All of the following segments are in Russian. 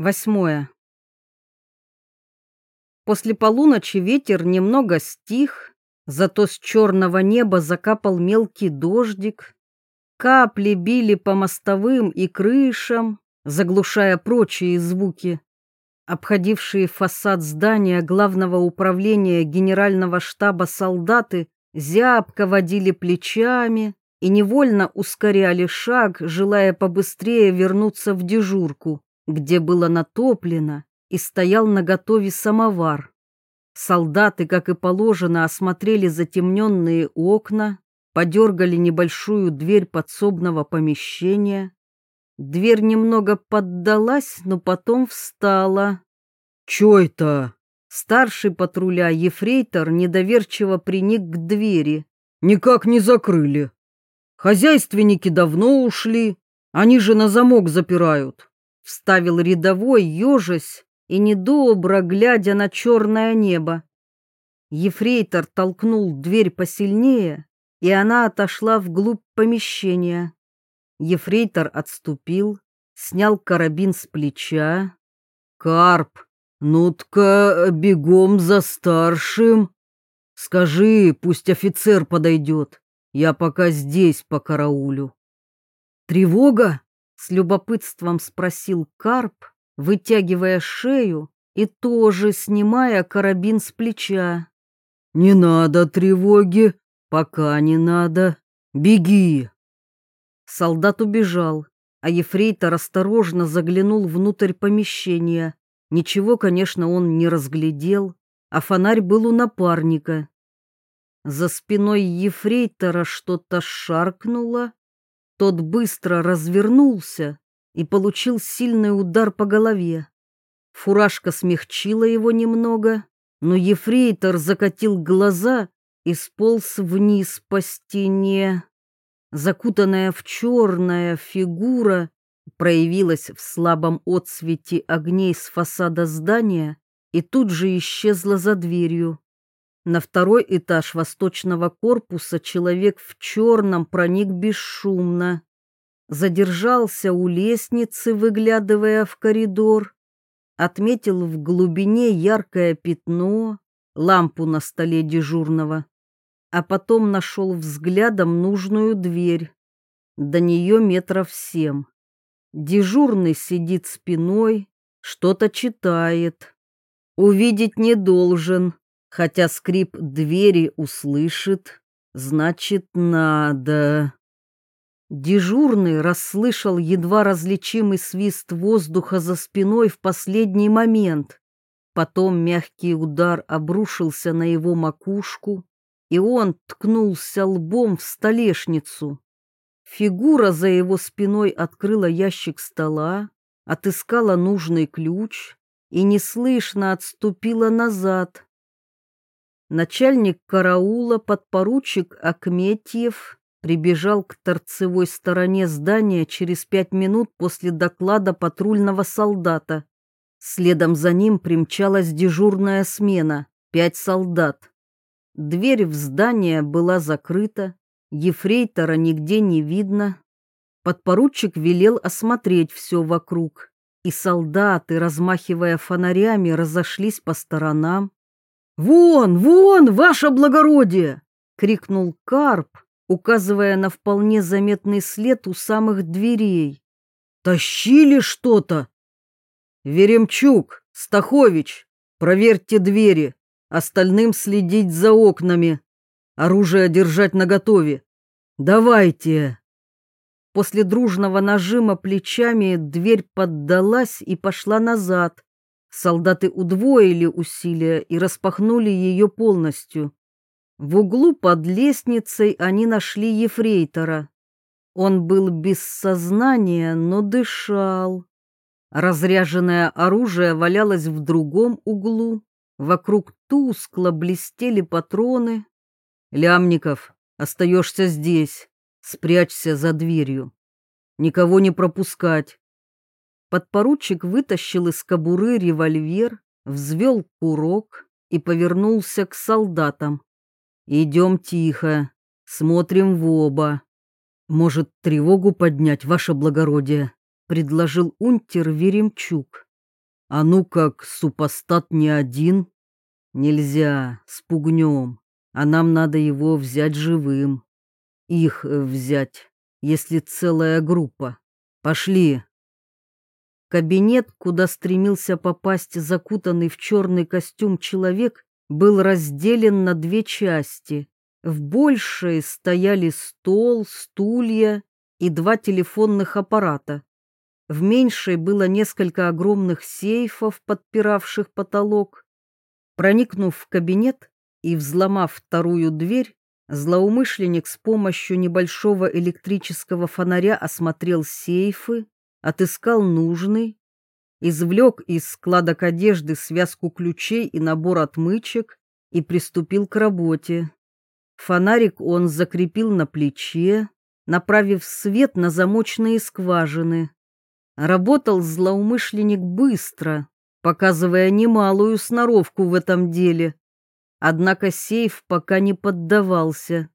Восьмое. После полуночи ветер немного стих, зато с черного неба закапал мелкий дождик. Капли били по мостовым и крышам, заглушая прочие звуки. Обходившие фасад здания главного управления генерального штаба солдаты зябко водили плечами и невольно ускоряли шаг, желая побыстрее вернуться в дежурку где было натоплено и стоял наготове самовар. Солдаты, как и положено, осмотрели затемненные окна, подергали небольшую дверь подсобного помещения. Дверь немного поддалась, но потом встала. «Чё это?» Старший патруля, ефрейтор, недоверчиво приник к двери. «Никак не закрыли. Хозяйственники давно ушли, они же на замок запирают» вставил рядовой, ежась и недобро глядя на черное небо. Ефрейтор толкнул дверь посильнее, и она отошла вглубь помещения. Ефрейтор отступил, снял карабин с плеча. «Карп, ну-ка бегом за старшим. Скажи, пусть офицер подойдет, я пока здесь по караулю». «Тревога?» С любопытством спросил Карп, вытягивая шею и тоже снимая карабин с плеча. «Не надо тревоги, пока не надо. Беги!» Солдат убежал, а ефрейтор осторожно заглянул внутрь помещения. Ничего, конечно, он не разглядел, а фонарь был у напарника. За спиной ефрейтора что-то шаркнуло, тот быстро развернулся и получил сильный удар по голове. Фуражка смягчила его немного, но ефрейтор закатил глаза и сполз вниз по стене. Закутанная в черная фигура проявилась в слабом отсвете огней с фасада здания и тут же исчезла за дверью. На второй этаж восточного корпуса человек в черном проник бесшумно. Задержался у лестницы, выглядывая в коридор. Отметил в глубине яркое пятно, лампу на столе дежурного. А потом нашел взглядом нужную дверь. До нее метров семь. Дежурный сидит спиной, что-то читает. Увидеть не должен, Хотя скрип двери услышит, значит, надо. Дежурный расслышал едва различимый свист воздуха за спиной в последний момент. Потом мягкий удар обрушился на его макушку, и он ткнулся лбом в столешницу. Фигура за его спиной открыла ящик стола, отыскала нужный ключ и неслышно отступила назад, Начальник караула, подпоручик Акметьев, прибежал к торцевой стороне здания через пять минут после доклада патрульного солдата. Следом за ним примчалась дежурная смена, пять солдат. Дверь в здание была закрыта, ефрейтора нигде не видно. Подпоручик велел осмотреть все вокруг, и солдаты, размахивая фонарями, разошлись по сторонам. «Вон, вон, ваше благородие!» — крикнул Карп, указывая на вполне заметный след у самых дверей. «Тащили что-то!» «Веремчук, Стахович, проверьте двери, остальным следить за окнами, оружие держать наготове. Давайте!» После дружного нажима плечами дверь поддалась и пошла назад, Солдаты удвоили усилия и распахнули ее полностью. В углу под лестницей они нашли ефрейтора. Он был без сознания, но дышал. Разряженное оружие валялось в другом углу. Вокруг тускло блестели патроны. «Лямников, остаешься здесь. Спрячься за дверью. Никого не пропускать. Подпоручик вытащил из кобуры револьвер, взвел курок и повернулся к солдатам. «Идем тихо, смотрим в оба. Может, тревогу поднять, ваше благородие?» — предложил унтер Веремчук. А ну как, супостат не один? Нельзя, спугнем, а нам надо его взять живым. Их э, взять, если целая группа. Пошли. Кабинет, куда стремился попасть закутанный в черный костюм человек, был разделен на две части. В большей стояли стол, стулья и два телефонных аппарата. В меньшей было несколько огромных сейфов, подпиравших потолок. Проникнув в кабинет и взломав вторую дверь, злоумышленник с помощью небольшого электрического фонаря осмотрел сейфы, отыскал нужный, извлек из складок одежды связку ключей и набор отмычек и приступил к работе. Фонарик он закрепил на плече, направив свет на замочные скважины. Работал злоумышленник быстро, показывая немалую сноровку в этом деле. Однако сейф пока не поддавался.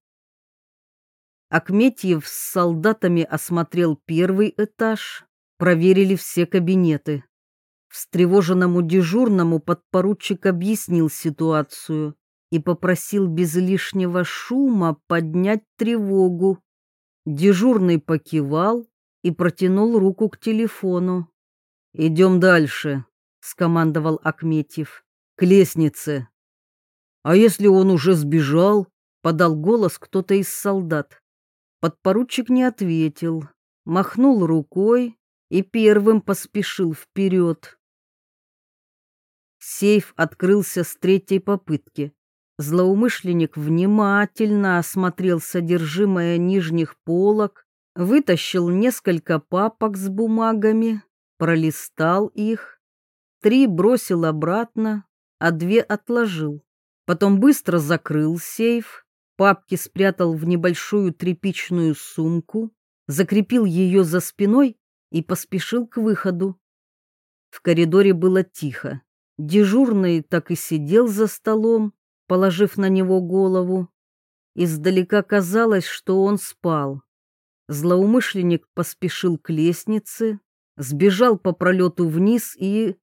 Акметьев с солдатами осмотрел первый этаж, проверили все кабинеты. Встревоженному дежурному подпоручик объяснил ситуацию и попросил без лишнего шума поднять тревогу. Дежурный покивал и протянул руку к телефону. «Идем дальше», — скомандовал Акметьев. «К лестнице». «А если он уже сбежал?» — подал голос кто-то из солдат. Подпоручик не ответил, махнул рукой и первым поспешил вперед. Сейф открылся с третьей попытки. Злоумышленник внимательно осмотрел содержимое нижних полок, вытащил несколько папок с бумагами, пролистал их, три бросил обратно, а две отложил. Потом быстро закрыл сейф, папки спрятал в небольшую тряпичную сумку, закрепил ее за спиной и поспешил к выходу. В коридоре было тихо. Дежурный так и сидел за столом, положив на него голову. Издалека казалось, что он спал. Злоумышленник поспешил к лестнице, сбежал по пролету вниз и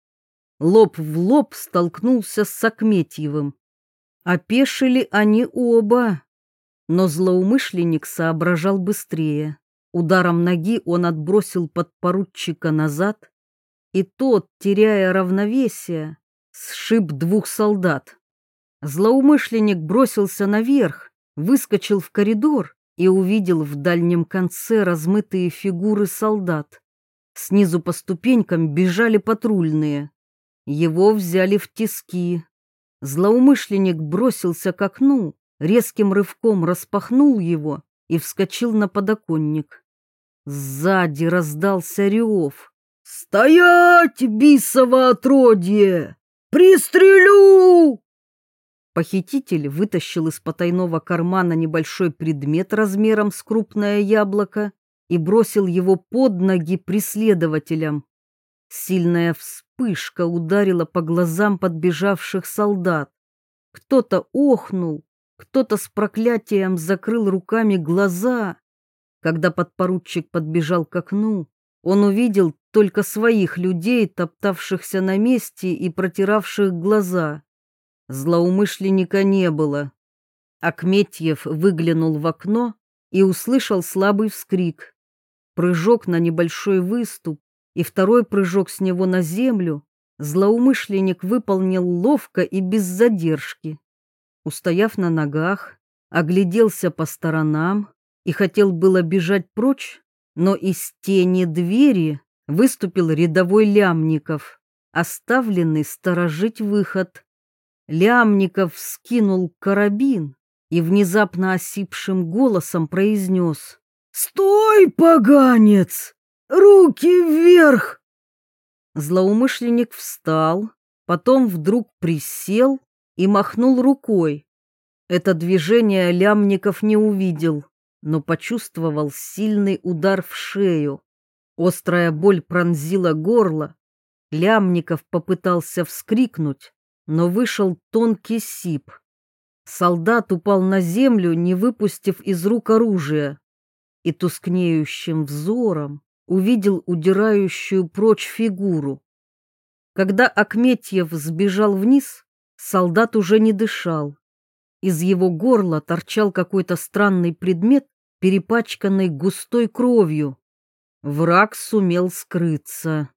лоб в лоб столкнулся с Акметьевым. Опешили они оба, но злоумышленник соображал быстрее. Ударом ноги он отбросил подпоручика назад, и тот, теряя равновесие, сшиб двух солдат. Злоумышленник бросился наверх, выскочил в коридор и увидел в дальнем конце размытые фигуры солдат. Снизу по ступенькам бежали патрульные. Его взяли в тиски. Злоумышленник бросился к окну, резким рывком распахнул его и вскочил на подоконник. Сзади раздался рев. «Стоять, бисово отродье! Пристрелю!» Похититель вытащил из потайного кармана небольшой предмет размером с крупное яблоко и бросил его под ноги преследователям. Сильная вспышка ударила по глазам подбежавших солдат. Кто-то охнул, кто-то с проклятием закрыл руками глаза. Когда подпоручик подбежал к окну, он увидел только своих людей, топтавшихся на месте и протиравших глаза. Злоумышленника не было. Акметьев выглянул в окно и услышал слабый вскрик. Прыжок на небольшой выступ и второй прыжок с него на землю злоумышленник выполнил ловко и без задержки. Устояв на ногах, огляделся по сторонам и хотел было бежать прочь, но из тени двери выступил рядовой Лямников, оставленный сторожить выход. Лямников скинул карабин и внезапно осипшим голосом произнес «Стой, поганец! Руки вверх!» Злоумышленник встал, потом вдруг присел и махнул рукой. Это движение Лямников не увидел, но почувствовал сильный удар в шею. Острая боль пронзила горло. Лямников попытался вскрикнуть, но вышел тонкий сип. Солдат упал на землю, не выпустив из рук оружия, и тускнеющим взором увидел удирающую прочь фигуру. Когда Акметьев сбежал вниз, солдат уже не дышал. Из его горла торчал какой-то странный предмет, перепачканный густой кровью. Враг сумел скрыться.